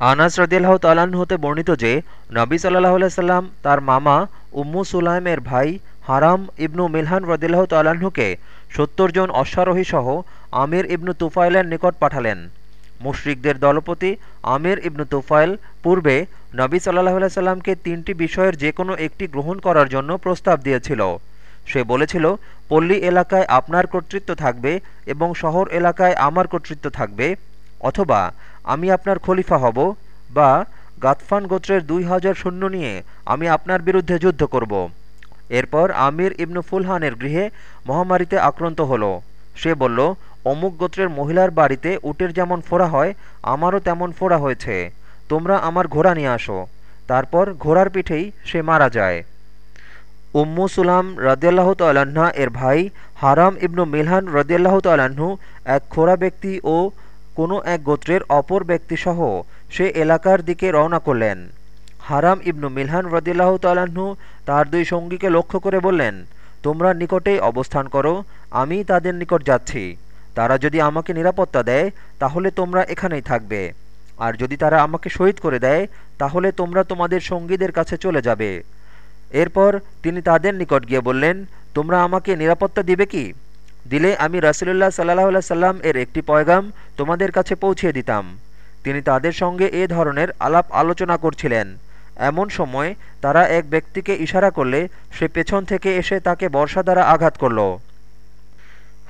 আনাস রদিয়াল্লাহ তালান হতে বর্ণিত যে, নবী সাল্লাহ সাল্লাম তার মামা উম্মু সুলাইমের ভাই হারাম ইবনু মিলহান রদিল্লাহ তাল্লাহ্নকে সত্তর জন অশ্বারোহী সহ আমির ইবনু তুফাইলের নিকট পাঠালেন। মুশরিকদের দলপতি আমির ইবনু তুফাইল পূর্বে নবী সাল্লাহ সাল্লামকে তিনটি বিষয়ের যে কোনো একটি গ্রহণ করার জন্য প্রস্তাব দিয়েছিল। সে বলেছিল, পল্লী এলাকায় আপনার কর্তৃত্ব থাকবে এবং শহর এলাকায় আমার কর্তৃত্ব থাকবে, অথবা আমি আপনার খলিফা হব বা গাতফান গোত্রের দুই হাজার সৈন্য নিয়ে আমি আপনার বিরুদ্ধে যুদ্ধ করব। এরপর আমির ইবনু ফুলহানের গৃহে মহামারীতে আক্রান্ত হল। সে বলল, অমুক গোত্রের মহিলার বাড়িতে উটের যেমন ফোড়া হয়, আমারও তেমন ফোড়া হয়েছে। তোমরা আমার ঘোড়া নিয়ে আসো। তারপর ঘোড়ার পিঠেই সে মারা যায়। উম্মু সুলাম রদিয়াল্লাহ তাল্লাহ্না এর ভাই হারাম ইবনু মিলহান রদিয়াল্লাহ তাল্লাহ্ন এক খোড়া ব্যক্তি ও কোনো এক গোত্রের অপর ব্যক্তিসহ সে এলাকার দিকে রওনা করলেন। হারাম ইবনু মিলহান রদিল্লাহ তাল্লাহ্ন তার দুই সঙ্গীকে লক্ষ্য করে বললেন, তোমরা নিকটেই অবস্থান করো, আমি তাদের নিকট যাচ্ছি। তারা যদি আমাকে নিরাপত্তা দেয়, তাহলে তোমরা এখানেই থাকবে। আর যদি তারা আমাকে শহীদ করে দেয়, তাহলে তোমরা তোমাদের সঙ্গীদের কাছে চলে যাবে। এরপর তিনি তাদের নিকট গিয়ে বললেন, তোমরা আমাকে নিরাপত্তা দিবে কি? দিলে আমি রাসুলুল্লাহ সাল্লাহ সাল্লাম এর একটি পয়গাম তোমাদের কাছে পৌঁছে দিতাম। তিনি তাদের সঙ্গে এ ধরনের আলাপ আলোচনা করছিলেন। এমন সময় তারা এক ব্যক্তিকে ইশারা করলে সে পেছন থেকে এসে তাকে বর্ষা দ্বারা আঘাত করল।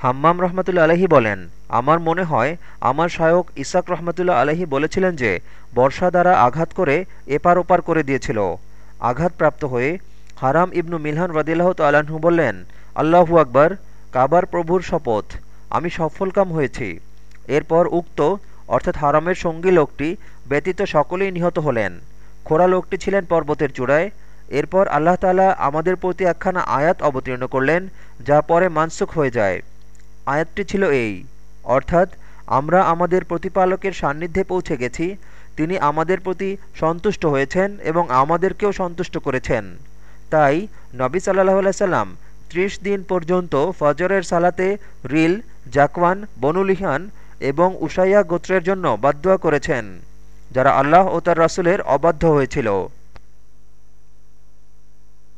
হাম্মাম রহমতুল্লা আলহি বলেন, আমার মনে হয় আমার শায়ক ইসাক রহমতুল্লা আলহি বলেছিলেন যে, বর্ষা দ্বারা আঘাত করে এপার ওপার করে দিয়েছিল। আঘাতপ্রাপ্ত হয়ে হারাম ইবনু মিলহান রদিল্লাহ তাল্লাহ্ন বললেন, আল্লাহু আকবর, কাবার প্রভুর শপথ। আমি সফলকাম হয়েছি। এরপর উক্ত, অর্থাৎ হারামের সঙ্গী লোকটি ব্যতীত সকলেই নিহত হলেন। খোড়া লোকটি ছিলেন পর্বতের চূড়ায়। এরপর আল্লাহ তালা আমাদের প্রতি একখানা আয়াত অবতীর্ণ করলেন, যা পরে মানসুখ হয়ে যায়। আয়াতটি ছিল এই, অর্থাৎ, আমরা আমাদের প্রতিপালকের সান্নিধ্যে পৌঁছে গেছি, তিনি আমাদের প্রতি সন্তুষ্ট হয়েছেন এবং আমাদেরকেও সন্তুষ্ট করেছেন। তাই, নবী সাল্লাহ সাল্লাম ত্রিশ দিন পর্যন্ত ফজরের সালাতে রিল, জাকওয়ান বনুলিহান এবং উসাইয়া গোত্রের জন্য বাদ্দোয়া করেছেন যারা আল্লাহ ও তার রাসুলের অবাধ্য হয়েছিল।